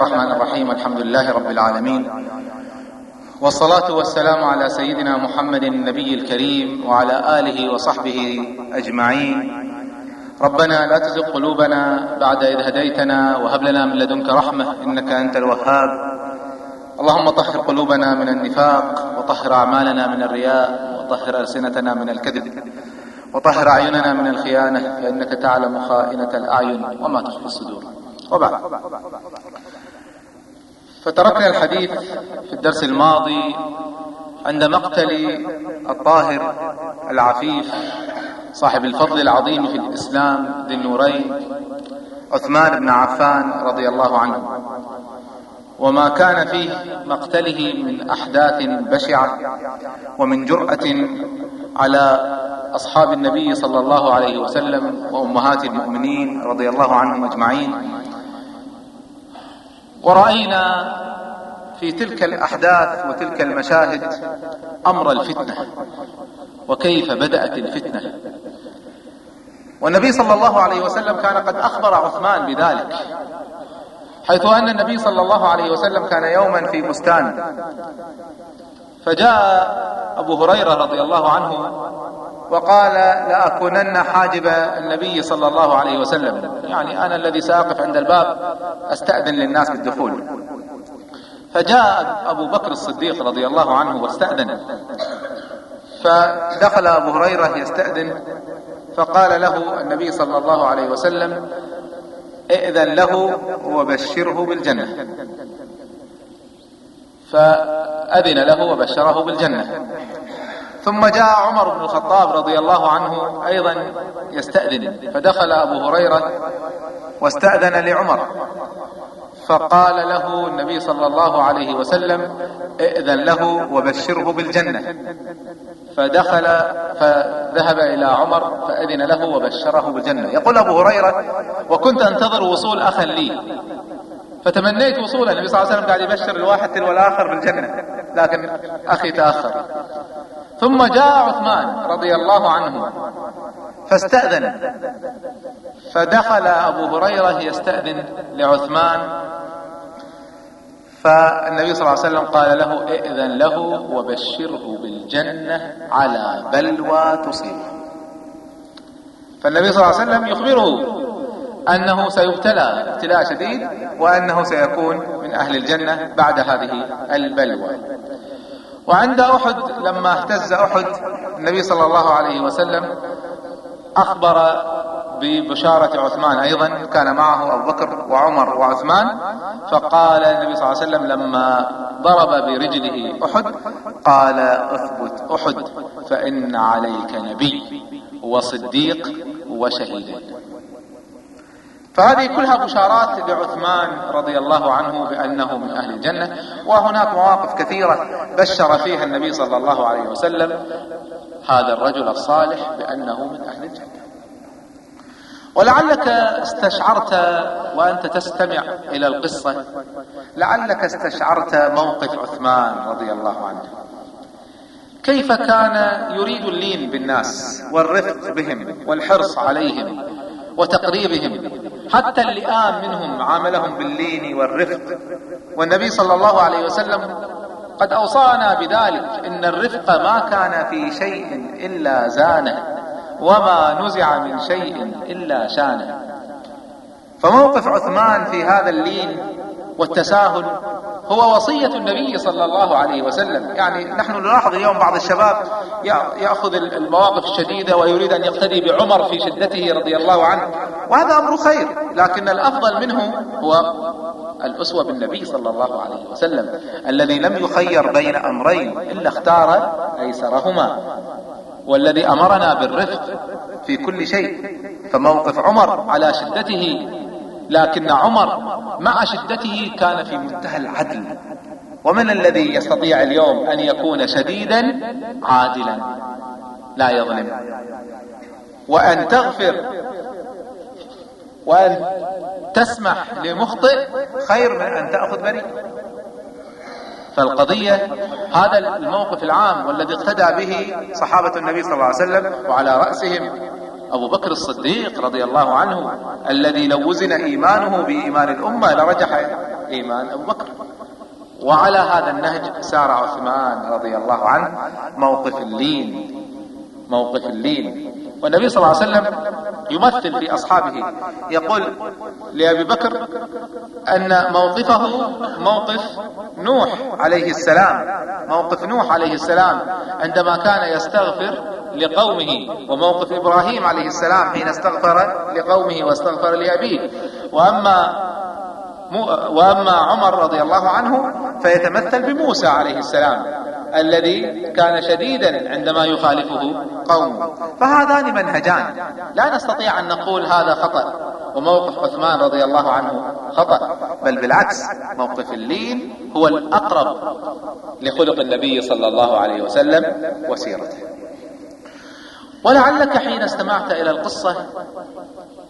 الرحمن الرحيم الحمد لله رب العالمين والصلاة والسلام على سيدنا محمد النبي الكريم وعلى آله وصحبه أجمعين. ربنا لا تزغ قلوبنا بعد إذ هديتنا وهب لنا من لدنك رحمة إنك أنت الوهاب. اللهم طهر قلوبنا من النفاق وطهر أعمالنا من الرياء وطهر ألسنتنا من الكذب وطهر أعيننا من الخيانة فإنك تعلم خائنة الأعين وما تخفي الصدور. وبعد. فتركنا الحديث في الدرس الماضي عند مقتل الطاهر العفيف صاحب الفضل العظيم في الإسلام ذي النورين عثمان بن عفان رضي الله عنه. وما كان فيه مقتله من أحداث بشعة ومن جرأة على أصحاب النبي صلى الله عليه وسلم وأمهات المؤمنين رضي الله عنهم أجمعين. ورأينا في تلك الأحداث وتلك المشاهد أمر الفتنة وكيف بدأت الفتنة. والنبي صلى الله عليه وسلم كان قد أخبر عثمان بذلك حيث أن النبي صلى الله عليه وسلم كان يوما في بستان. فجاء أبو هريرة رضي الله عنه وقال لأكونن حاجب النبي صلى الله عليه وسلم. يعني أنا الذي سأقف عند الباب أستأذن للناس بالدخول. فجاء أبو بكر الصديق رضي الله عنه واستأذن. فدخل أبو هريرة يستأذن. فقال له النبي صلى الله عليه وسلم إئذن له وبشره بالجنة. فأذن له وبشره بالجنة. ثم جاء عمر بن الخطاب رضي الله عنه أيضا يستأذن فدخل أبو هريرة واستأذن لعمر. فقال له النبي صلى الله عليه وسلم إئذن له وبشره بالجنة. فدخل فذهب إلى عمر فأذن له وبشره بالجنة. يقول أبو هريرة وكنت أنتظر وصول أخ لي. فتمنيت وصوله النبي صلى الله عليه وسلم قاعد يبشر الواحد تلو الآخر بالجنة لكن أخي تأخر. ثم جاء عثمان رضي الله عنه فاستأذن. فدخل أبو هريرة يستأذن لعثمان. فالنبي صلى الله عليه وسلم قال له ائذن له وبشره بالجنة على بلوى تصيبه فالنبي صلى الله عليه وسلم يخبره أنه سيبتلى ابتلاء شديد وأنه سيكون من أهل الجنة بعد هذه البلوى. وعند أحد لما اهتز أحد النبي صلى الله عليه وسلم أخبر ببشارة عثمان أيضا كان معه أبو بكر وعمر وعثمان فقال النبي صلى الله عليه وسلم لما ضرب برجله أحد قال أثبت أحد فإن عليك نبي وصديق وشهيدين فهذه كلها بشارات لعثمان رضي الله عنه بأنه من أهل الجنة وهناك مواقف كثيرة بشر فيها النبي صلى الله عليه وسلم هذا الرجل الصالح بأنه من أهل الجنة. ولعلك استشعرت وأنت تستمع إلى القصة لعلك استشعرت موقف عثمان رضي الله عنه. كيف كان يريد اللين بالناس والرفق بهم والحرص عليهم وتقريبهم حتى اللئام منهم عاملهم باللين والرفق. والنبي صلى الله عليه وسلم قد أوصانا بذلك إن الرفق ما كان في شيء إلا زانه وما نزع من شيء إلا شانه. فموقف عثمان في هذا اللين والتساهل هو وصية النبي صلى الله عليه وسلم. يعني نحن نلاحظ اليوم بعض الشباب يأخذ المواقف الشديدة ويريد أن يقتدي بعمر في شدته رضي الله عنه. وهذا أمر خير لكن الأفضل منه هو الأسوة بالنبي صلى الله عليه وسلم الذي لم يخير بين أمرين إلا اختار أيسرهما والذي أمرنا بالرفق في كل شيء فموقف عمر على شدته لكن عمر مع شدته كان في منتهى العدل. ومن الذي يستطيع اليوم أن يكون شديدا؟ عادلا. لا يظلم. وأن تغفر. وأن تسمح لمخطئ خير من أن تأخذ بريء. فالقضية هذا الموقف العام والذي اقتدى به صحابة النبي صلى الله عليه وسلم وعلى رأسهم أبو بكر الصديق رضي الله عنه الذي لو وزن إيمانه بإيمان الأمة لرجح إيمان أبو بكر. وعلى هذا النهج سار عثمان رضي الله عنه موقف اللين موقف اللين. والنبي صلى الله عليه وسلم يمثل في أصحابه يقول لأبي بكر أن موقفه موقف نوح عليه السلام موقف نوح عليه السلام عندما كان يستغفر لقومه وموقف إبراهيم عليه السلام حين استغفر لقومه واستغفر لأبيه. وأما وأما عمر رضي الله عنه فيتمثل بموسى عليه السلام الذي كان شديدا عندما يخالفه قومه. فهذان منهجان. لا نستطيع أن نقول هذا خطأ وموقف عثمان رضي الله عنه خطأ بل بالعكس موقف اللين هو الأقرب لخلق النبي صلى الله عليه وسلم وسيرته. ولعلك حين استمعت إلى القصة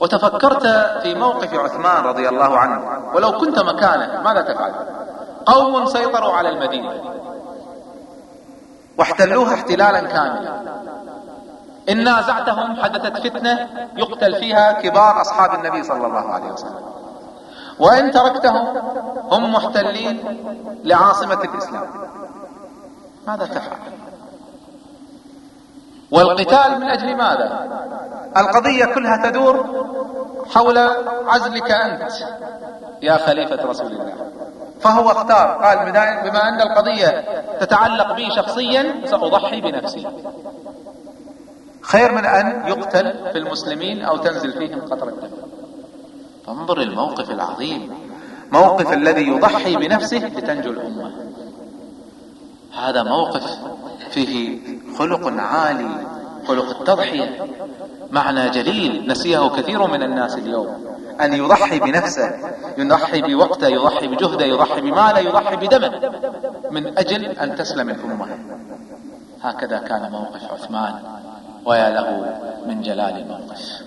وتفكرت في موقف عثمان رضي الله عنه ولو كنت مكانه ماذا تفعل؟ قوم سيطروا على المدينة. واحتلوها احتلالا كاملا. إن نازعتهم حدثت فتنة يقتل فيها كبار أصحاب النبي صلى الله عليه وسلم. وإن تركتهم هم محتلين لعاصمة الإسلام. ماذا تفعل والقتال من أجل ماذا؟ القضية كلها تدور حول عزلك أنت يا خليفة رسول الله. فهو اختار. قال بما أن القضية تتعلق بي شخصيا سأضحي بنفسي. خير من أن يقتل في المسلمين أو تنزل فيهم قطرة دم فانظر الموقف العظيم. موقف الذي يضحي بنفسه لتنجو الأمة. هذا موقف فيه خلق عالي خلق التضحية. معنى جليل نسيه كثير من الناس اليوم. أن يضحي بنفسه يضحي بوقته يضحي بجهده يضحي بماله يضحي بدمه من أجل أن تسلم الأمة. هكذا كان موقف عثمان ويا له من جلال الموقف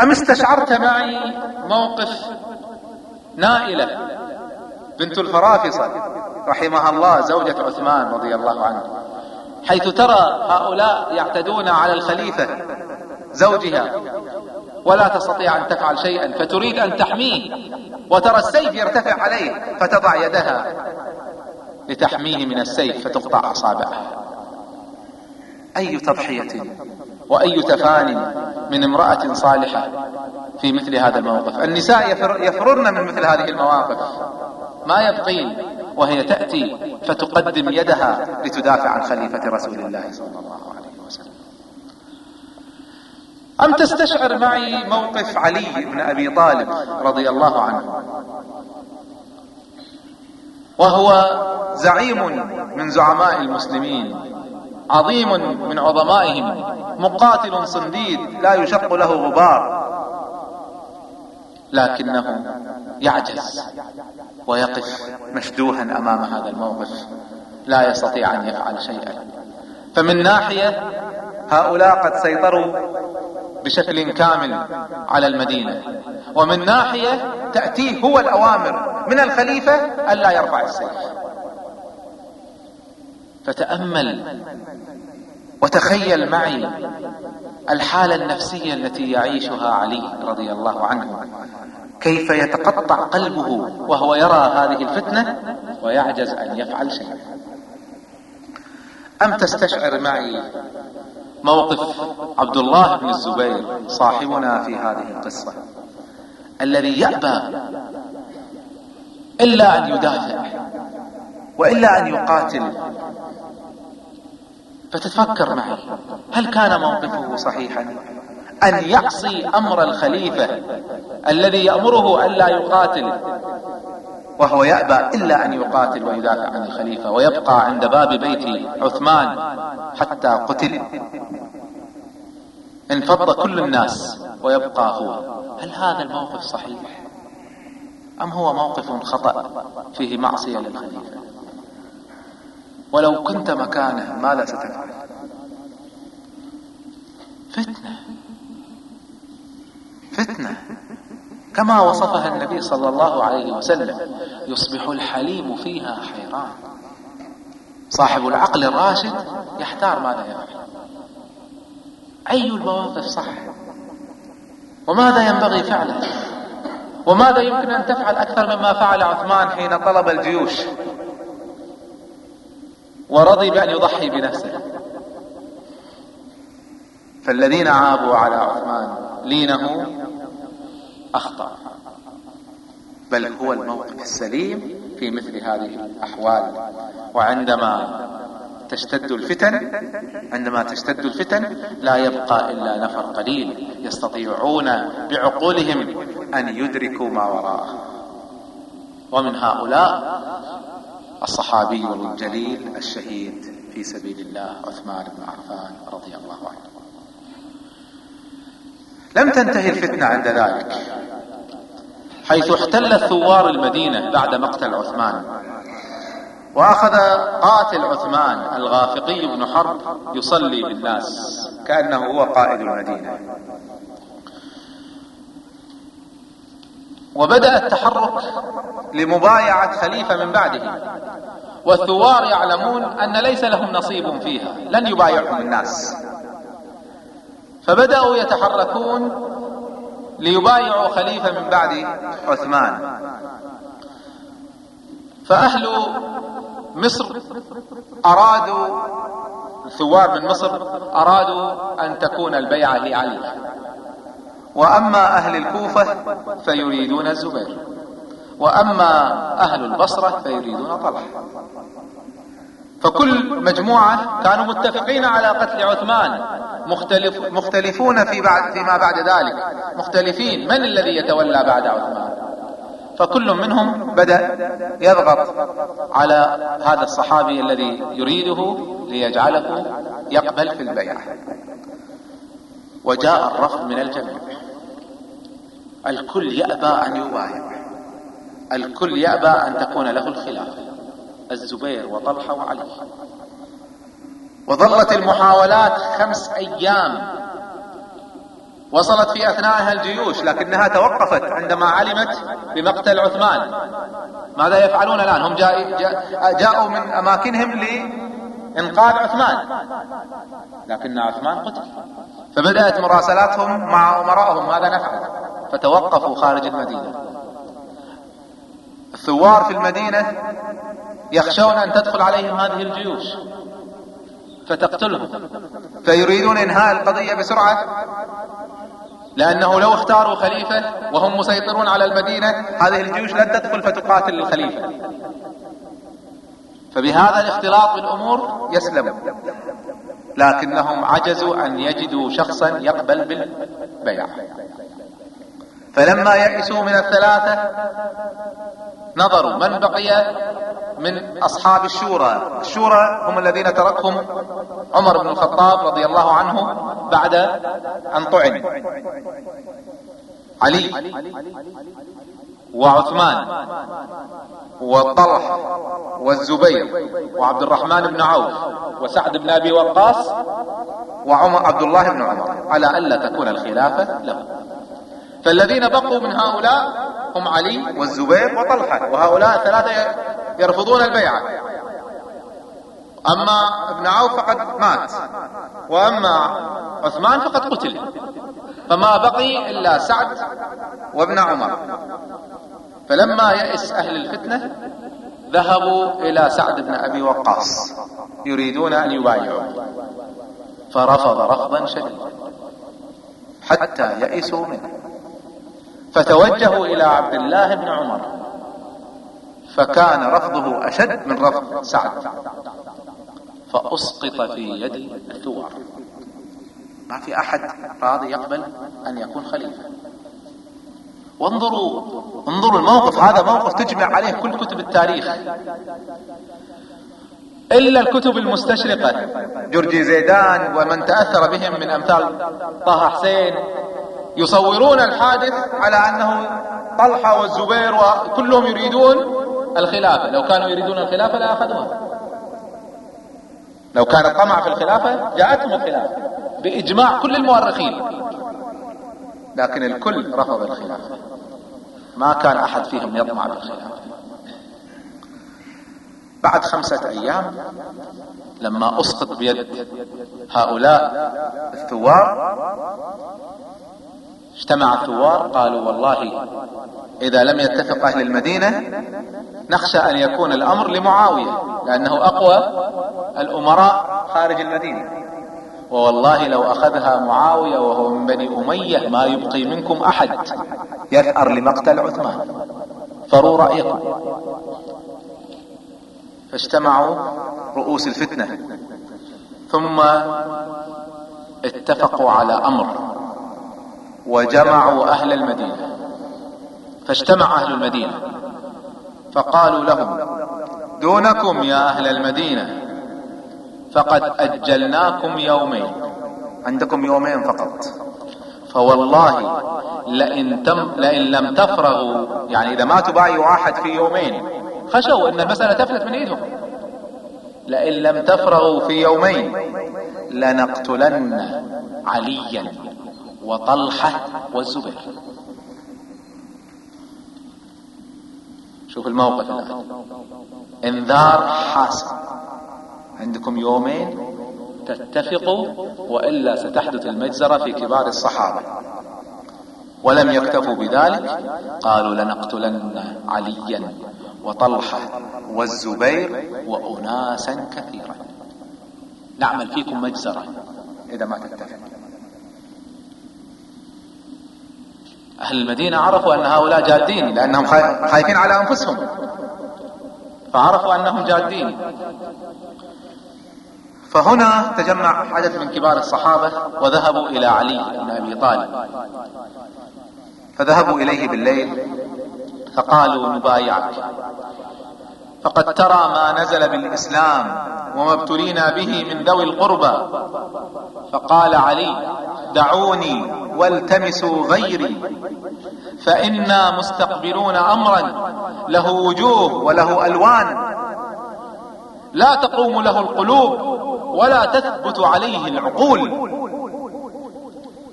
أم استشعرت معي موقف نائلة بنت الفرافصة رحمها الله زوجة عثمان رضي الله عنه حيث ترى هؤلاء يعتدون على الخليفة زوجها. ولا تستطيع أن تفعل شيئا فتريد أن تحميه. وترى السيف يرتفع عليه فتضع يدها لتحميه من السيف فتقطع اصابعها أي تضحية؟ وأي تفان من امرأة صالحة في مثل هذا الموقف؟ النساء يفر يفررن من مثل هذه المواقف. ما يبقين وهي تأتي فتقدم يدها لتدافع عن خليفة رسول الله صلى الله عليه وسلم. أم تستشعر معي موقف علي بن أبي طالب رضي الله عنه. وهو زعيم من زعماء المسلمين عظيم من عظمائهم مقاتل صنديد لا يشق له غبار لكنه يعجز ويقف مشدوها أمام هذا الموقف لا يستطيع أن يفعل شيئا. فمن ناحية هؤلاء قد سيطروا بشكل كامل على المدينة. ومن ناحية تأتيه هو الأوامر من الخليفة الا يرفع السيف. فتأمل وتخيل معي الحالة النفسية التي يعيشها علي رضي الله عنه. كيف يتقطع قلبه وهو يرى هذه الفتنة ويعجز أن يفعل شيئا. أم تستشعر معي موقف عبد الله بن الزبير صاحبنا في هذه القصة الذي يأبى إلا أن يدافع وإلا أن يقاتل. فتتفكر معي هل كان موقفه صحيحا؟ أن يعصي أمر الخليفة الذي يأمره ألا يقاتل. وهو يأبى إلا أن يقاتل ويدافع عن الخليفة ويبقى عند باب بيت عثمان حتى قتل. انفض كل الناس ويبقى هو. هل هذا الموقف صحيح؟ أم هو موقف خطأ فيه معصية للخليفة؟ ولو كنت مكانه ماذا ستفعل؟ فتنة. فتنة. كما وصفها النبي صلى الله عليه وسلم يصبح الحليم فيها حيران. صاحب العقل الراشد يحتار ماذا يفعل؟ أي المواقف صح؟ وماذا ينبغي فعله؟ وماذا يمكن أن تفعل أكثر مما فعل عثمان حين طلب الجيوش؟ ورضي بأن يضحي بنفسه. فالذين عابوا على عثمان لينه أخطأ. بل هو الموقف السليم في مثل هذه الأحوال. وعندما تشتد الفتن عندما تشتد الفتن لا يبقى إلا نفر قليل يستطيعون بعقولهم أن يدركوا ما وراءه. ومن هؤلاء الصحابي الجليل الشهيد في سبيل الله عثمان بن عفان رضي الله عنه. لم تنتهي الفتنة عند ذلك. حيث احتل ثوار المدينة بعد مقتل عثمان. وأخذ قاتل عثمان الغافقي بن حرب يصلي بالناس كأنه هو قائد المدينة. وبدأ التحرك لمبايعة خليفة من بعده. والثوار يعلمون أن ليس لهم نصيب فيها لن يبايعهم الناس. فبدأوا يتحركون ليبايعوا خليفة من بعد عثمان. فأهل مصر أرادوا الثوار من مصر أرادوا أن تكون البيعة لعلي. وأما أهل الكوفة فيريدون الزبير. وأما أهل البصرة فيريدون طلحة. فكل مجموعة كانوا متفقين على قتل عثمان. مختلف مختلفون في بعد فيما بعد ذلك. مختلفين من الذي يتولى بعد عثمان. فكل منهم بدأ يضغط على هذا الصحابي الذي يريده ليجعله يقبل في البيعة. وجاء الرفض من الجميع. الكل يأبى أن يبايع. الكل يأبى أن تكون له الخلافة الزبير وطلحة وعلي. وظلت المحاولات خمس أيام. وصلت في أثنائها الجيوش لكنها توقفت عندما علمت بمقتل عثمان. ماذا يفعلون الآن؟ هم جاء جاءوا من أماكنهم لإنقاذ عثمان. لكن عثمان قتل. فبدأت مراسلاتهم مع امرائهم ماذا نفعل؟ فتوقفوا خارج المدينة. الثوار في المدينة يخشون أن تدخل عليهم هذه الجيوش فتقتلهم فيريدون إنهاء القضية بسرعة لأنه لو اختاروا خليفة وهم مسيطرون على المدينة هذه الجيوش لن تدخل فتقاتل الخليفة فبهذا الاختلاط بالأمور يسلموا لكنهم عجزوا أن يجدوا شخصا يقبل بالبيع. فلما يئسوا من الثلاثة نظروا من بقي من أصحاب الشورى. الشورى هم الذين تركهم عمر بن الخطاب رضي الله عنه بعد أن طعن. علي وعثمان وطلحة والزبير وعبد الرحمن بن عوف وسعد بن أبي وقاص وعمر عبد الله بن عمر. على ألا تكون الخلافة له فالذين بقوا من هؤلاء هم علي والزبير وطلحة وهؤلاء الثلاثة يرفضون البيعة أما ابن عوف فقد مات وأما عثمان فقد قتل. فما بقي إلا سعد وابن عمر. فلما يئس أهل الفتنة ذهبوا إلى سعد بن أبي وقاص يريدون أن يبايعوا فرفض رفضا شديدا حتى يئسوا منه. فتوجهوا إلى عبد الله بن عمر. فكان رفضه أشد من رفض سعد. فأسقط في يد الثوار. ما في أحد راضي يقبل أن يكون خليفة. وانظروا انظروا الموقف. هذا موقف تجمع عليه كل كتب التاريخ. إلا الكتب المستشرقة. جورجي زيدان ومن تأثر بهم من أمثال طه حسين يصورون الحادث على أنه طلحة والزبير وكلهم يريدون الخلافة. لو كانوا يريدون الخلافة لأخذوها لو كان الطمع في الخلافة جاءتهم الخلافة بإجماع كل المؤرخين. لكن الكل رفض الخلافة. ما كان أحد فيهم يطمع بالخلافة بعد خمسة أيام لما أسقط بيد هؤلاء الثوار اجتمع الثوار قالوا والله إذا لم يتفق أهل المدينة نخشى أن يكون الأمر لمعاوية لأنه أقوى الأمراء خارج المدينة. ووالله لو أخذها معاوية وهو من بني أمية ما يبقي منكم أحد يثأر لمقتل عثمان. فروا رأيكم. فاجتمعوا رؤوس الفتنة ثم اتفقوا على أمر. وجمعوا أهل المدينة فاجتمع أهل المدينة فقالوا لهم دونكم يا أهل المدينة فقد أجلناكم يومين. عندكم يومين فقط. فوالله لئن, تم لئن لم تفرغوا يعني إذا ما تبايعوا احد في يومين خشوا أن المسألة تفلت من إيدهم. لئن لم تفرغوا في يومين لنقتلن عليا. وطلحة والزبير شوف الموقف الآن. انذار حاسم عندكم يومين تتفقوا وإلا ستحدث المجزرة في كبار الصحابة. ولم يكتفوا بذلك قالوا لنقتلن عليا وطلحة والزبير وأناسا كثيرا. نعمل فيكم مجزرة إذا ما تتفق. أهل المدينة عرفوا أن هؤلاء جادين لأنهم خايفين على أنفسهم. فعرفوا أنهم جادين. فهنا تجمع عدد من كبار الصحابة وذهبوا إلى علي بن أبي طالب. فذهبوا إليه بالليل فقالوا نبايعك. فقد ترى ما نزل بالإسلام وما ابتلينا به من ذوي القربى. فقال علي دعوني. والتمسوا غيري. فإنا مستقبلون أمرا له وجوه وله ألوان. لا تقوم له القلوب ولا تثبت عليه العقول.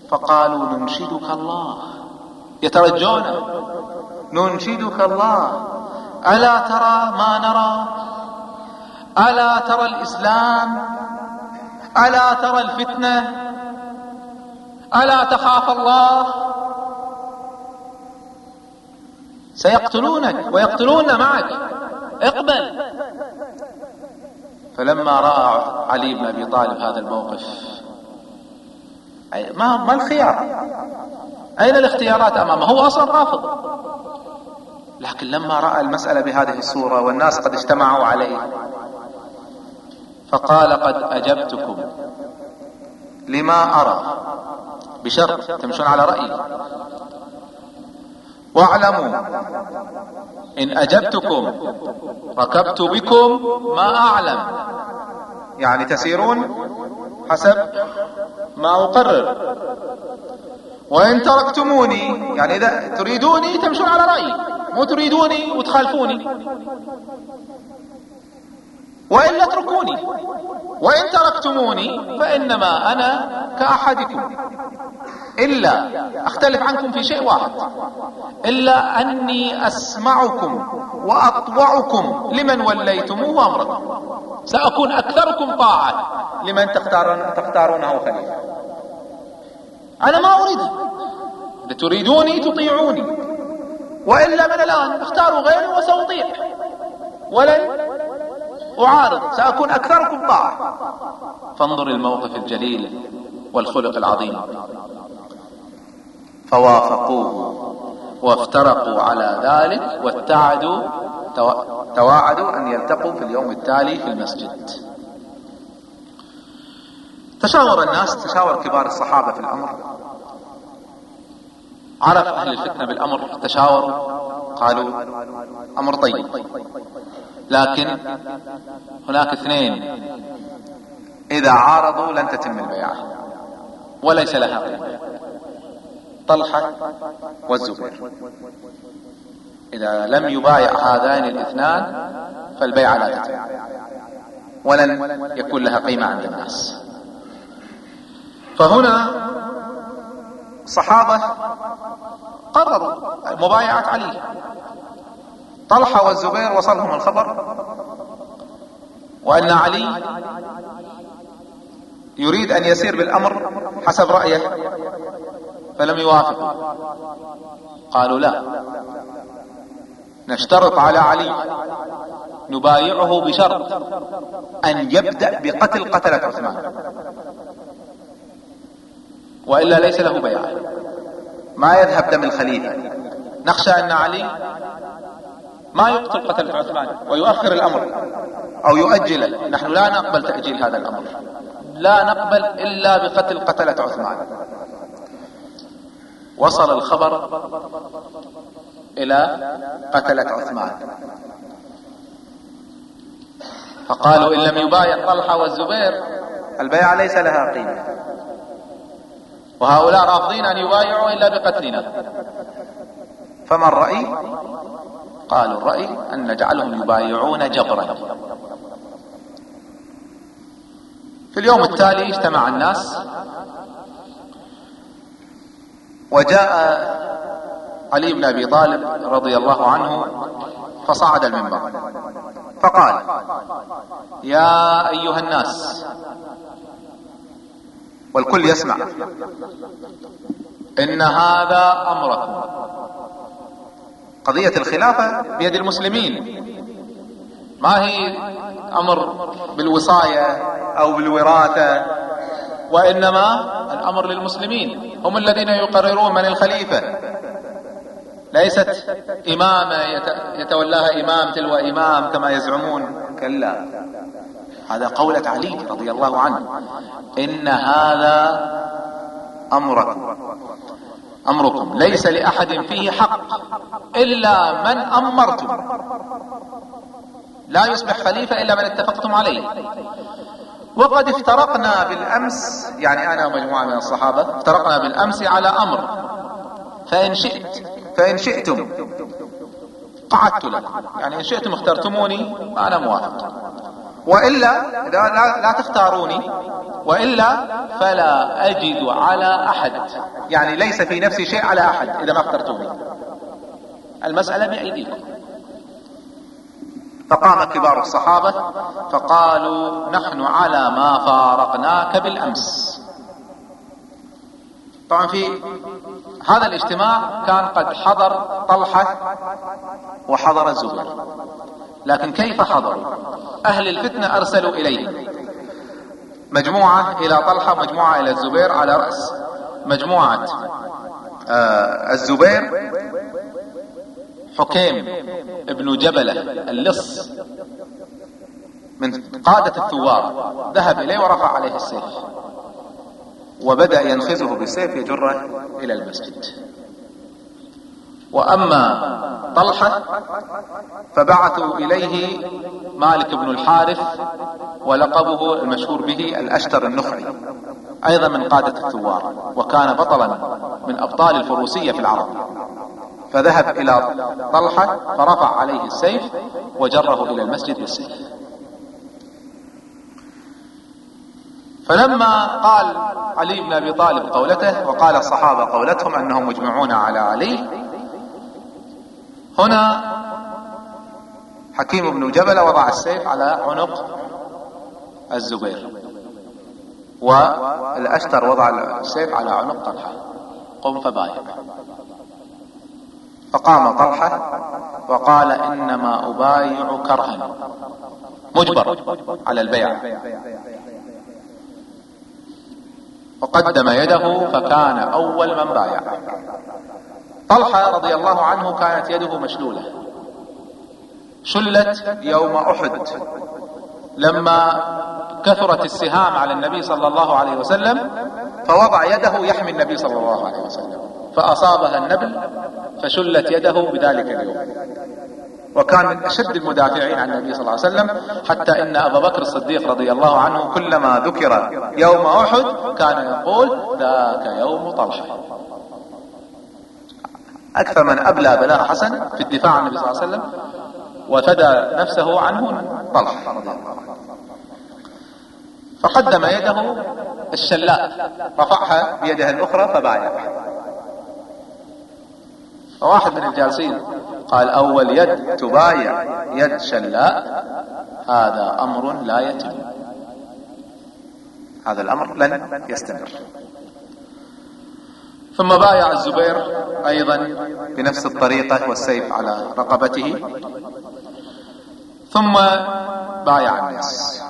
فقالوا ننشدك الله. يترجون ننشدك الله. ألا ترى ما نرى؟ ألا ترى الإسلام؟ ألا ترى الفتنة؟ ألا تخاف الله؟ سيقتلونك ويقتلون معك. اقبل. فلما رأى علي بن أبي طالب هذا الموقف ما, ما الخيار؟ أين الاختيارات أمامه؟ هو أصلا رافض. لكن لما رأى المسألة بهذه الصورة والناس قد اجتمعوا عليه فقال قد أجبتكم. لما أرى بشرط تمشون على رأيي. واعلموا إن أجبتكم ركبت بكم ما أعلم. يعني تسيرون حسب ما أقرر. وإن تركتموني يعني إذا تريدوني تمشون على رأيي مو تريدوني وتخالفوني. وإلا اتركوني وإن تركتموني فإنما أنا كأحدكم. إلا أختلف عنكم في شيء واحد. إلا أني أسمعكم وأطوعكم لمن وليتموه أمركم سأكون أكثركم طاعة. لمن تختارون تختارونه خليفة. أنا ما أريد. تريدوني تطيعوني. وإلا من الآن اختاروا غيري وسأطيع. ولن أعارض سأكون أكثركم طاعة فانظر الموقف الجليل والخلق العظيم. فوافقوه وافترقوا على ذلك واتعدوا تواعدوا أن يلتقوا في اليوم التالي في المسجد. تشاور الناس تشاور كبار الصحابة في الأمر. عرف أهل الفتنة بالأمر تشاوروا قالوا أمر طيب. لكن هناك اثنين. إذا عارضوا لن تتم البيعة وليس لها قيمة طلحة والزبير. إذا لم يبايع هذان الاثنان فالبيعة لا تتم. ولن يكون لها قيمة عند الناس. فهنا صحابة قرروا مبايعة علي. طلحة والزبير وصلهم الخبر. وأن علي يريد أن يسير بالأمر حسب رأيه فلم يوافقوا قالوا لا. نشترط على علي نبايعه بشرط أن يبدأ بقتل قتلة عثمان. وإلا ليس له بيعة ما يذهب دم الخليفة نخشى أن علي ما يقتل قتلة عثمان ويؤخر الأمر أو يؤجله نحن لا نقبل تأجيل هذا الأمر. لا نقبل إلا بقتل قتلة عثمان. وصل الخبر إلى قتلة عثمان. فقالوا إن لم يبايع طلحة والزبير البيعة ليس لها قيمة. وهؤلاء رافضين أن يبايعوا إلا بقتلنا. فما الرأي؟ قالوا الرأي أن نجعلهم يبايعون جبرا. في اليوم التالي اجتمع الناس وجاء علي بن أبي طالب رضي الله عنه فصعد المنبر. فقال يا أيها الناس والكل يسمع إن هذا أمركم. قضية الخلافة بيد المسلمين. ما هي أمر بالوصاية أو بالوراثة؟ وإنما الأمر للمسلمين. هم الذين يقررون من الخليفة. ليست إمامة يتولاها إمام تلو إمام كما يزعمون. كلا. هذا قولة علي رضي الله عنه. إن هذا امركم أمركم. ليس لأحد فيه حق إلا من أمرتم. لا يصبح خليفة إلا من اتفقتم عليه. وقد افترقنا بالأمس يعني أنا ومجموعة من الصحابة افترقنا بالأمس على أمر. فإن شئت فإن شئتم قعدت لكم. يعني إن شئتم اخترتموني أنا موافق. اذا لا, لا تختاروني. وإلا فلا أجد على أحد. يعني ليس في نفسي شيء على أحد إذا ما اخترتوني. المسألة بأيديكم. فقام كبار الصحابة فقالوا نحن على ما فارقناك بالأمس. طبعا في هذا الاجتماع كان قد حضر طلحة وحضر الزبير. لكن كيف حضروا؟ أهل الفتنة أرسلوا اليه مجموعة إلى طلحة مجموعة إلى الزبير على رأس مجموعة آه الزبير حكيم ابن جبلة اللص من قادة الثوار ذهب إليه ورفع عليه السيف وبدأ ينخزه بالسيف يجره إلى المسجد. وأما طلحة فبعثوا إليه مالك بن الحارث ولقبه المشهور به الأشتر النخعي أيضا من قادة الثوار وكان بطلا من أبطال الفروسية في العرب. فذهب إلى طلحة فرفع عليه السيف وجره إلى المسجد بالسيف. فلما قال علي بن أبي طالب قولته وقال الصحابة قولتهم أنهم مجمعون على علي هنا حكيم بن جبل وضع السيف على عنق الزبير. والاشتر وضع السيف على عنق طلحة. قم فبايع فقام طلحة وقال إنما أبايع كرها. مجبر على البيع. وقدم يده فكان أول من بايع. طلحة رضي الله عنه كانت يده مشلولة. شلت يوم أحد. لما كثرت السهام على النبي صلى الله عليه وسلم فوضع يده يحمي النبي صلى الله عليه وسلم. فأصابها النبل فشلت يده بذلك اليوم. وكان من أشد المدافعين عن النبي صلى الله عليه وسلم حتى إن ابا بكر الصديق رضي الله عنه كلما ذكر يوم أحد كان يقول ذاك يوم طلحة. أكثر من أبلى بلاء حسن في الدفاع عن النبي صلى الله عليه وسلم وفدى نفسه عنه طلحه رضي الله عنه فقدم يده الشلاء رفعها بيده الأخرى فبايع. فواحد من الجالسين قال أول يد تبايع يد شلاء هذا أمر لا يتم. هذا الأمر لن يستمر. ثم بايع الزبير أيضا بنفس الطريقة والسيف على رقبته ثم بايع الناس.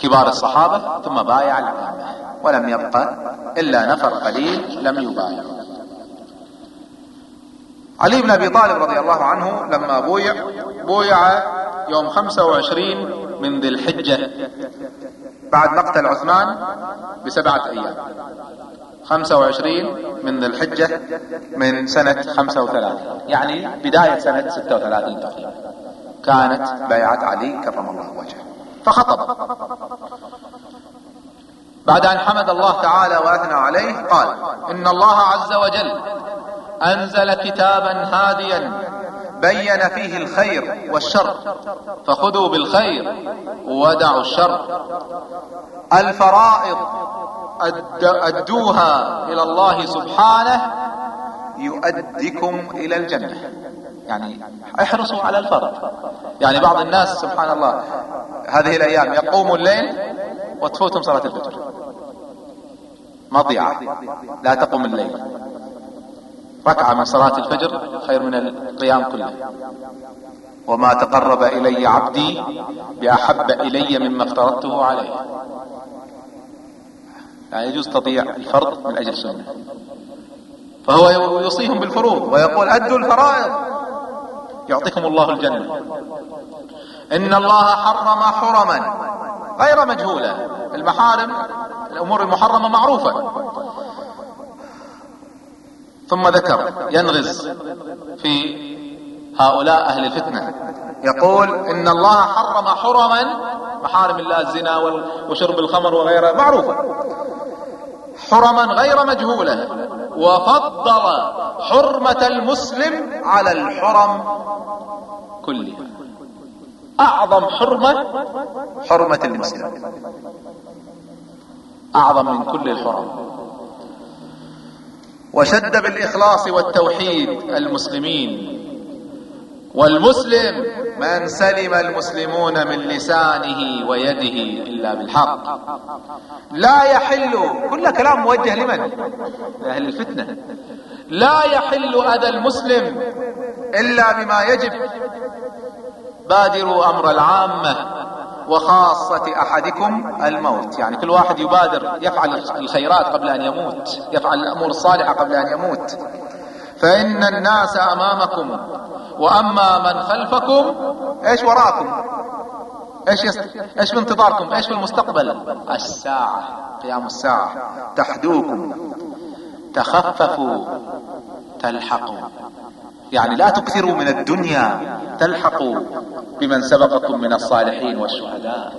كبار الصحابة ثم بايع العامة ولم يبقى إلا نفر قليل لم يبايعوا علي بن أبي طالب رضي الله عنه لما بويع بويع يوم 25 من ذي الحجة. بعد مقتل عثمان بسبعة أيام. 25 من ذي الحجة من سنة 35 يعني بداية سنة 36 تقريبا. كانت بيعة علي كرم الله وجهه. فخطب. بعد أن حمد الله تعالى وأثنى عليه قال إن الله عز وجل أنزل كتابا هاديا بين فيه الخير والشر. فخذوا بالخير ودعوا الشر. الفرائض أدوها إلى الله سبحانه يؤدكم إلى الجنة. يعني احرصوا على الفرض. يعني بعض الناس سبحان الله هذه الأيام يقوم الليل وتفوتهم صلاة الفجر. مضيعة. لا تقوم الليل. ركعة من صلاة الفجر خير من القيام كله. وما تقرب إلي عبدي بأحب إلي مما افترضته عليه. لا يجوز تضيع الفرض من أجل السنة. فهو يوصيهم بالفروض ويقول أدوا الفرائض. يعطيكم الله الجنة. إن الله حرم حرما غير مجهولة. المحارم الأمور المحرمة معروفة. ثم ذكر ينغز في هؤلاء أهل الفتنة. يقول إن الله حرم حرما محارم الله الزنا وشرب الخمر وغيرها معروفة. حرما غير مجهولة. وفضل حرمة المسلم على الحرم كلها. أعظم حرمة حرمة المسلم. أعظم من كل الحرم. وشد بالإخلاص والتوحيد المسلمين. والمسلم من سلم المسلمون من لسانه ويده إلا بالحق. لا يحل كل كلام موجه لمن؟ لأهل الفتنة. لا يحل أذى المسلم إلا بما يجب. بادروا أمر العامة. وخاصة أحدكم الموت. يعني كل واحد يبادر يفعل الخيرات قبل أن يموت يفعل الأمور الصالحة قبل أن يموت. فإن الناس أمامكم وأما من خلفكم إيش وراكم؟ إيش يست... إيش بانتظاركم؟ إيش في المستقبل؟ الساعة قيام الساعة. تحدوكم. تخففوا تلحقوا. يعني لا تكثروا من الدنيا تلحقوا بمن سبقكم من الصالحين والشهداء.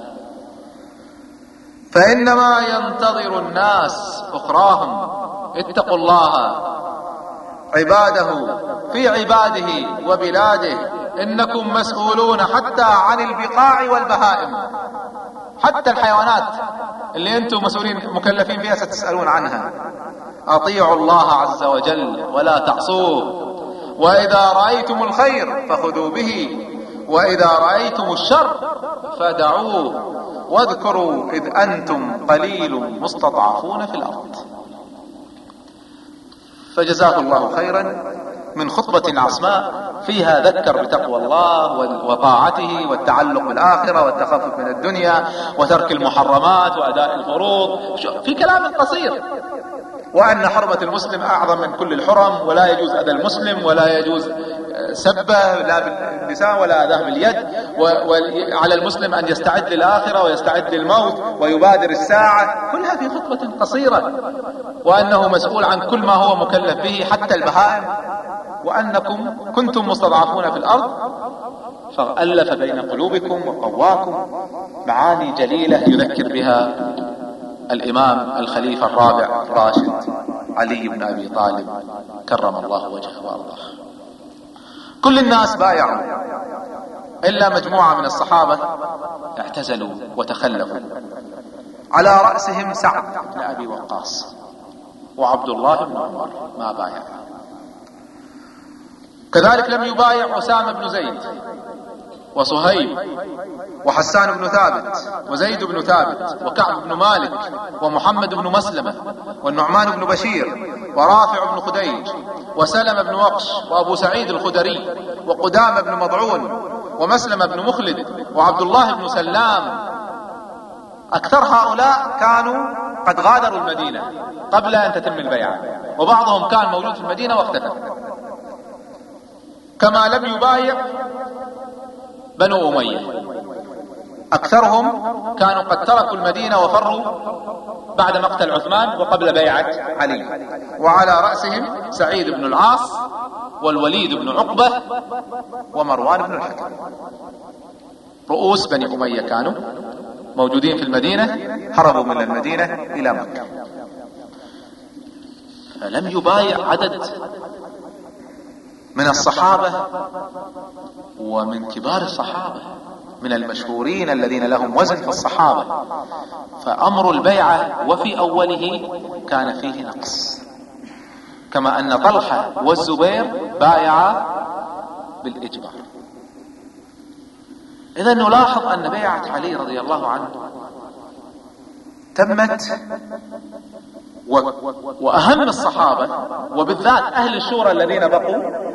فإنما ينتظر الناس أخراهم اتقوا الله عباده في عباده وبلاده إنكم مسؤولون حتى عن البقاع والبهائم حتى الحيوانات اللي أنتم مسؤولين مكلفين فيها ستسألون عنها. أطيعوا الله عز وجل ولا تعصوه وإذا رأيتم الخير فخذوا به وإذا رأيتم الشر فدعوه واذكروا إذ أنتم قليل مستضعفون في الأرض. فجزاه الله خيرا من خطبة عصماء فيها ذكر بتقوى الله وطاعته والتعلق بالآخرة والتخفف من الدنيا وترك المحرمات وأداء الفروض. في كلام قصير. وأن حرمة المسلم أعظم من كل الحرم ولا يجوز أذى المسلم ولا يجوز سبة لا باللسان ولا أذاه باليد وعلى المسلم أن يستعد للآخرة ويستعد للموت ويبادر الساعة. كلها في خطبة قصيرة وأنه مسؤول عن كل ما هو مكلف به حتى البهائم. وأنكم كنتم مستضعفون في الأرض فألف بين قلوبكم وقواكم. معاني جليلة يذكر بها الإمام الخليفة الرابع الراشد علي بن أبي طالب كرم الله وجهه وأرضاه. كل الناس بايعوا إلا مجموعة من الصحابة اعتزلوا وتخلفوا. على رأسهم سعد بن أبي وقاص وعبد الله بن عمر ما بايع. كذلك لم يبايع أسامة بن زيد وصهيب وحسان بن ثابت وزيد بن ثابت وكعب بن مالك ومحمد بن مسلمة والنعمان بن بشير ورافع بن خديج وسلم بن وقش وأبو سعيد الخدري وقدام بن مضعون ومسلم بن مخلد وعبد الله بن سلام. أكثر هؤلاء كانوا قد غادروا المدينة قبل أن تتم البيعة وبعضهم كان موجود في المدينة واختفى. كما لم يبايع بنو أمية. أكثرهم كانوا قد تركوا المدينة وفروا بعد مقتل عثمان وقبل بيعة علي. وعلى رأسهم سعيد بن العاص والوليد بن عقبة ومروان بن الحكم. رؤوس بني أمية كانوا موجودين في المدينة هربوا من المدينة إلى مكة. فلم يبايع عدد من الصحابة ومن كبار الصحابة من المشهورين الذين لهم وزن في الصحابة فأمر البيعة وفي أوله كان فيه نقص كما أن طلحة والزبير بايعا بالإجبار إذا نلاحظ أن بيعة علي رضي الله عنه تمت. وأهم الصحابة وبالذات أهل الشورى الذين بقوا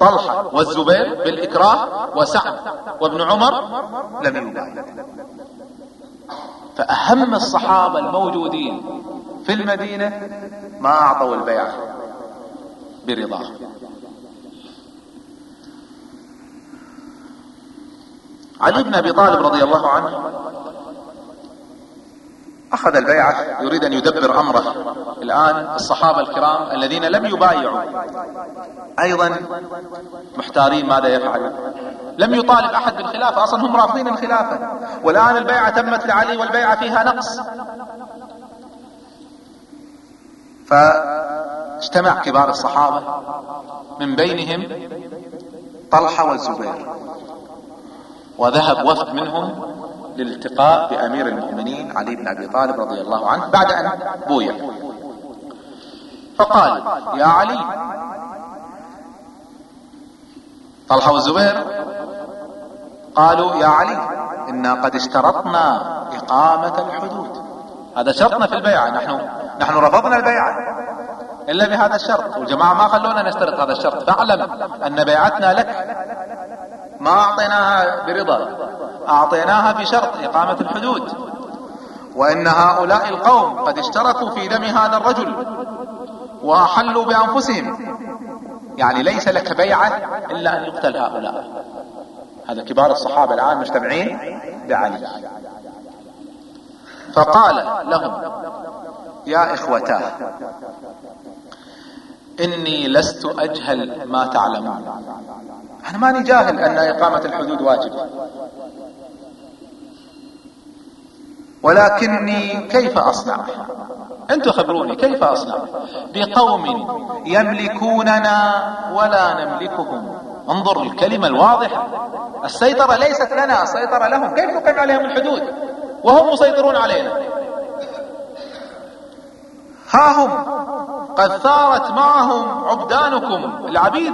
طلحة والزبير بالإكراه وسعد وابن عمر لم يبايع فأهم الصحابة الموجودين في المدينة ما أعطوا البيعة برضاه. علي بن أبي طالب رضي الله عنه أخذ البيعة يريد أن يدبر أمره. الآن الصحابة الكرام الذين لم يبايعوا أيضا محتارين ماذا يفعل لم يطالب أحد بالخلافة أصلا هم رافضين الخلافة. والآن البيعة تمت لعلي والبيعة فيها نقص. فاجتمع كبار الصحابة من بينهم طلحة والزبير وذهب وفد منهم للالتقاء بأمير المؤمنين علي بن أبي طالب رضي الله عنه بعد أن بويع فقال يا علي. طلحة والزبير قالوا يا علي إنا قد اشترطنا إقامة الحدود. هذا شرطنا في البيعة نحن نحن رفضنا البيعة. إلا بهذا الشرط. والجماعة ما خلونا نشترط هذا الشرط. فاعلم أن بيعتنا لك ما أعطيناها برضا أعطيناها بشرط إقامة الحدود. وإن هؤلاء القوم قد اشتركوا في دم هذا الرجل وأحلوا بأنفسهم. يعني ليس لك بيعة إلا أن يقتل هؤلاء. هذا كبار الصحابة الآن مجتمعين بعلي. فقال لهم يا إخوتاه إني لست أجهل ما تعلمون. أنا ماني جاهل أن إقامة الحدود واجبة ولكني كيف أصنع؟ أنتم خبروني كيف أصنع؟ بقوم يملكوننا ولا نملكهم. انظر الكلمة الواضحة. السيطرة ليست لنا السيطرة لهم. كيف نقيم عليهم الحدود؟ وهم مسيطرون علينا. ها هم. قد ثارت معهم عبدانكم. العبيد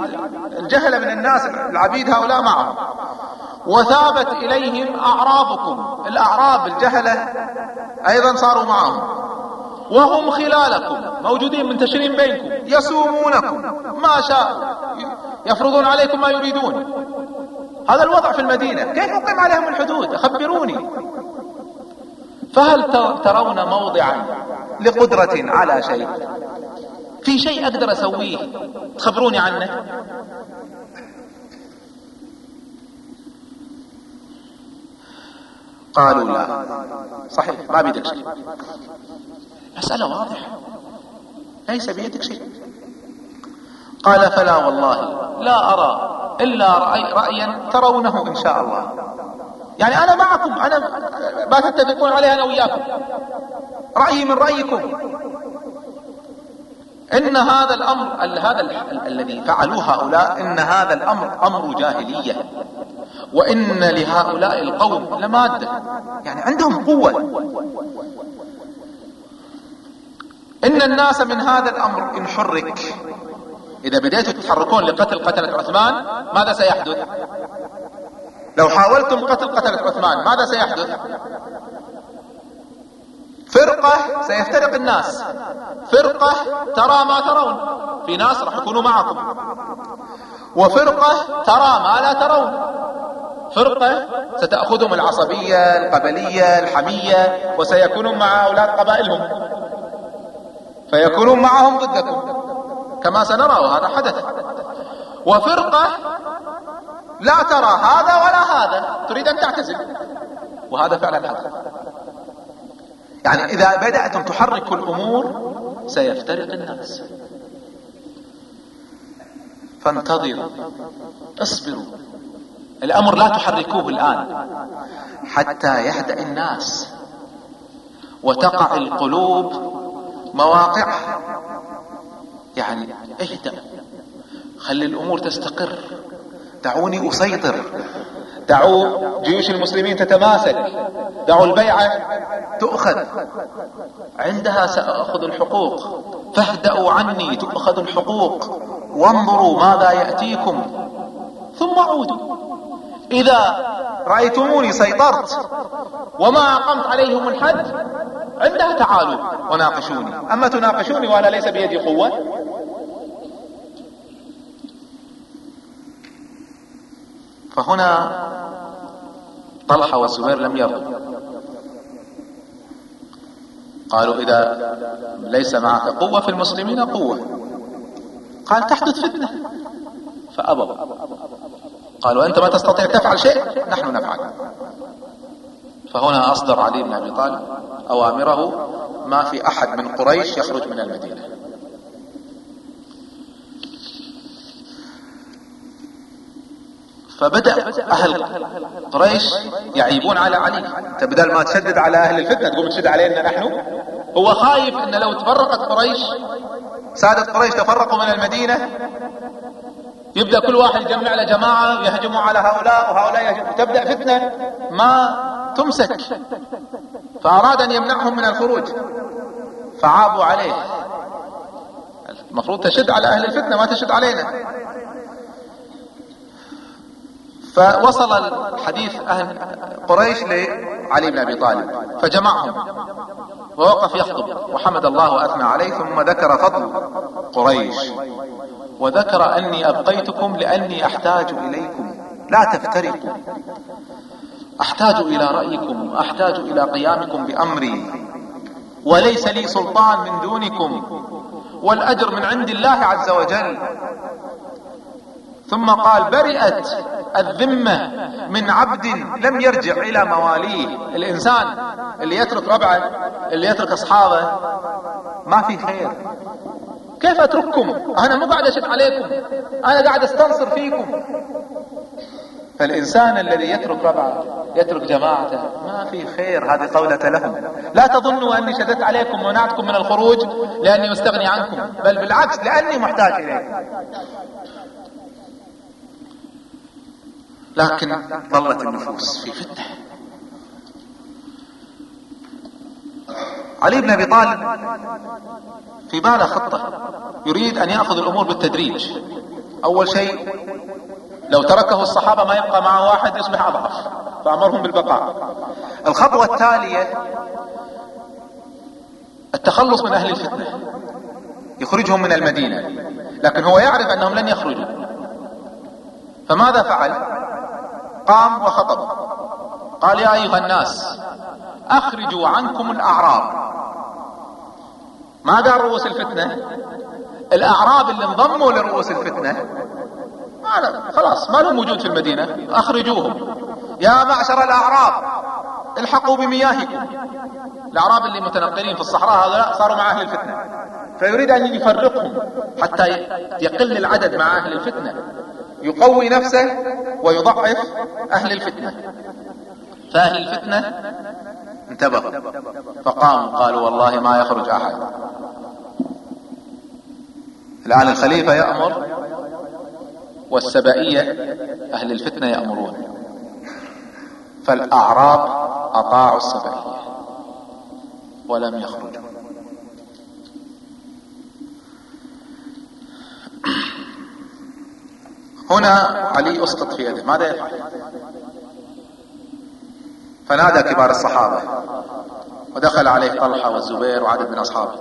الجهل من الناس العبيد هؤلاء معهم. وثابت إليهم اعرابكم الاعراب الجهلة أيضا صاروا معهم. وهم خلالكم موجودين منتشرين بينكم يسومونكم. ما شاءوا يفرضون عليكم ما يريدون. هذا الوضع في المدينة. كيف نقيم عليهم الحدود؟ خبروني فهل ترون موضعا لقدرة على شيء؟ في شيء أقدر أسويه؟ تخبروني عنه. قالوا لا. صحيح ما بيدك شيء مسألة واضحة. ليس بيدك شيء قال فلا والله لا أرى إلا رأي رأيا ترونه إن شاء الله. يعني أنا معكم أنا ما تتفقون عليه أنا وياكم. رأيي من رأيكم. إن هذا الأمر هذا الذي فعلوه هؤلاء إن هذا الأمر أمر جاهلية. وإن لهؤلاء القوم لمادة. يعني عندهم قوة. إن الناس من هذا الأمر إن حرك. إذا بديتوا تتحركون لقتل قتلة عثمان ماذا سيحدث؟ لو حاولتم قتل قتلة عثمان ماذا سيحدث؟ فرقة سيفترق الناس. فرقة ترى ما ترون. في ناس راح يكونوا معكم. وفرقة ترى ما لا ترون. فرقة ستأخذهم العصبية القبلية الحمية وسيكونون مع أولاد قبائلهم. فيكونون معهم ضدكم. كما سنرى وهذا حدث. وفرقة لا ترى هذا ولا هذا. تريد أن تعتزل. وهذا فعلا حدث. يعني إذا بدأتم تحركوا الأمور سيفترق الناس فانتظروا اصبروا. الأمر لا تحركوه الآن. حتى يهدأ الناس. وتقع القلوب مواقعها يعني اهدأ. خلي الأمور تستقر. دعوني أسيطر. دعوا جيوش المسلمين تتماسك. دعوا البيعة تؤخذ. عندها سأخذ الحقوق. فاهدأوا عني تؤخذ الحقوق. وانظروا ماذا يأتيكم. ثم عودوا إذا رأيتموني سيطرت وما أقمت عليهم الحد عندها تعالوا وناقشوني. أما تناقشوني وأنا ليس بيدي قوة؟ فهنا طلحة والزبير لم يرضوا قالوا إذا ليس معك قوة في المسلمين قوة. قال تحدث فتنة. فأبوا قالوا أنت ما تستطيع تفعل شيء نحن نفعل. فهنا أصدر علي بن أبي طالب أوامره ما في أحد من قريش يخرج من المدينة. فبدأ أهل قريش يعيبون على علي. انت بدل ما تشدد على أهل الفتنة تقوم تشد علينا نحن؟ هو خايف أن لو تفرقت قريش سادة قريش تفرقوا من المدينة يبدأ كل واحد يجمع له جماعة يهجموا على هؤلاء وهؤلاء يهجموا. تبدأ فتنة ما تمسك. فأراد أن يمنعهم من الخروج فعابوا عليه. المفروض تشد على أهل الفتنة ما تشد علينا. فوصل الحديث أهل قريش لعلي بن أبي طالب فجمعهم. ووقف يخطب. وحمد الله وأثنى عليه ثم ذكر فضل قريش. وذكر أني أبقيتكم لأني أحتاج إليكم. لا تفترقوا. أحتاج إلى رأيكم أحتاج إلى قيامكم بأمري. وليس لي سلطان من دونكم. والأجر من عند الله عز وجل. ثم قال برئت الذمة من عبد لم يرجع إلى مواليه. الإنسان اللي يترك ربعه اللي يترك أصحابه ما في خير. كيف أترككم؟ أنا مو قاعد أشد عليكم أنا قاعد أستنصر فيكم. فالإنسان الذي يترك ربعه يترك جماعته ما في خير. هذه قولة لهم. لا تظنوا أني شددت عليكم ومنعتكم من الخروج لأني مستغني عنكم بل بالعكس لأني محتاج إليكم. لكن ظلت النفوس في فتنة. علي بن أبي طالب في باله خطة يريد أن يأخذ الأمور بالتدريج. أول شيء لو تركه الصحابة ما يبقى معه واحد يصبح أضعف فأمرهم بالبقاء. الخطوة التالية التخلص من أهل الفتنة. يخرجهم من المدينة لكن هو يعرف أنهم لن يخرجوا. فماذا فعل؟ قام وخطب. قال يا أيها الناس أخرجوا عنكم الأعراب. ما قال رؤوس الفتنة؟ الأعراب اللي انضموا لرؤوس الفتنة. ما خلاص ما لهم وجود في المدينة أخرجوهم. يا معشر الأعراب الحقوا بمياهكم. الأعراب اللي متنقلين في الصحراء هذا صاروا مع أهل الفتنة. فيريد أن يفرقهم حتى يقل العدد مع أهل الفتنة. يقوي نفسه ويضعف أهل الفتنة. فأهل الفتنة انتبهوا. فقاموا قالوا والله ما يخرج أحد. الآن الخليفة يأمر والسبائية أهل الفتنة يأمرون. فالاعراب أطاعوا السبائية ولم يخرجوا. هنا علي اسقط في يده ماذا يفعل؟ فنادى كبار الصحابة. ودخل عليه طلحة والزبير وعدد من أصحابه.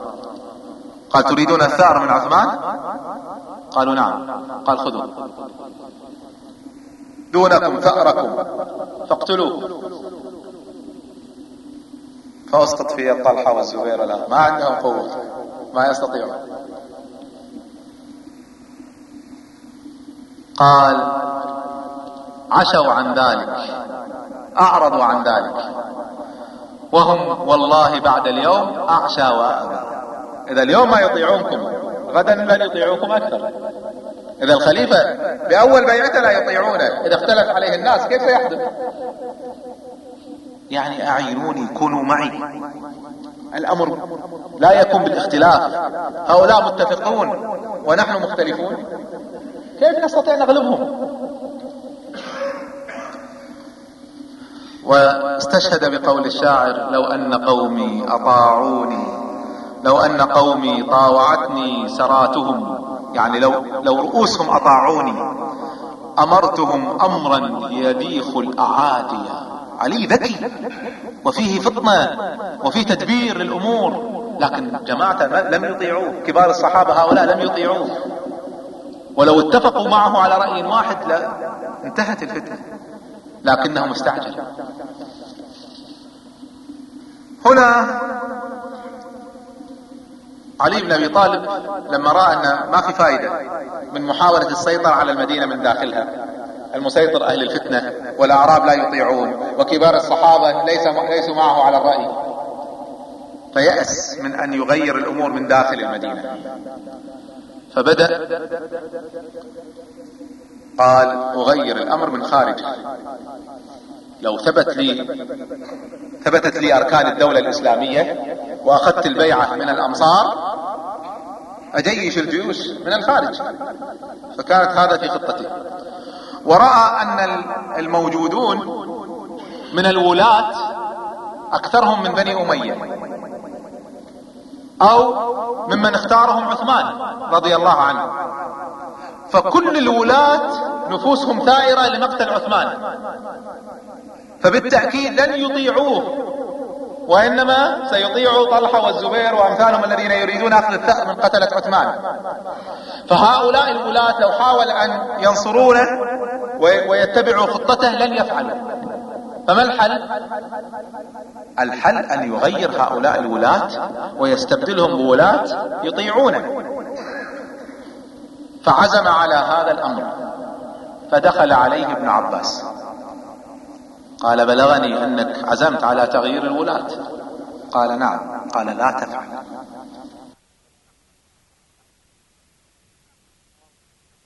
قال تريدون الثأر من عثمان؟ قالوا نعم. قال خذوا دونكم ثأركم. فاقتلوه. فأسقط في طلحة والزبير الآن ما عندهم قوة. ما يستطيعون. قال عشوا عن ذلك أعرضوا عن ذلك. وهم والله بعد اليوم أعشى وابى إذا اليوم ما يطيعونكم غدا لن يطيعوكم أكثر. إذا الخليفة بأول بيعته لا يطيعونه. إذا اختلف عليه الناس كيف سيحدث؟ يعني اعينوني كونوا معي. الأمر لا يكون بالاختلاف. هؤلاء متفقون ونحن مختلفون. كيف نستطيع نغلبهم؟ واستشهد بقول الشاعر لو أن قومي أطاعوني لو أن قومي طاوعتني سراتهم يعني لو لو رؤوسهم أطاعوني أمرتهم امرا يديخ الأعادي. علي ذكي وفيه فطنة وفيه تدبير للأمور لكن جماعة لم يطيعوه كبار الصحابة هؤلاء لم يطيعوه. ولو اتفقوا معه على رأي واحد لا انتهت الفتنة لكنه مستعجل. هنا علي بن أبي طالب لما رأى أن ما في فائدة من محاولة السيطرة على المدينة من داخلها المسيطر أهل الفتنة والأعراب لا يطيعون وكبار الصحابة ليس ليسوا معه على الرأي فيأس من أن يغير الأمور من داخل المدينة. فبدأ. قال أغير الأمر من خارج. لو ثبت لي ثبتت لي أركان الدولة الإسلامية وأخذت البيعة من الأمصار أجيش الجيوش من الخارج. فكانت هذا في خطتي. ورأى أن الموجودون من الولاة أكثرهم من بني أمية. أو ممن اختارهم عثمان رضي الله عنه. فكل الولاة نفوسهم ثائرة لمقتل عثمان. فبالتأكيد لن يطيعوه وإنما سيطيعوا طلحة والزبير وأمثالهم الذين يريدون أخذ الثأر من قتلة عثمان. فهؤلاء الولاة لو حاول أن ينصرونه ويتبعوا خطته لن يفعلوا. فما الحل؟ الحل أن يغير هؤلاء الولاة ويستبدلهم بولاة يطيعونه. فعزم على هذا الأمر فدخل عليه ابن عباس. قال بلغني أنك عزمت على تغيير الولاة. قال نعم. قال لا تفعل.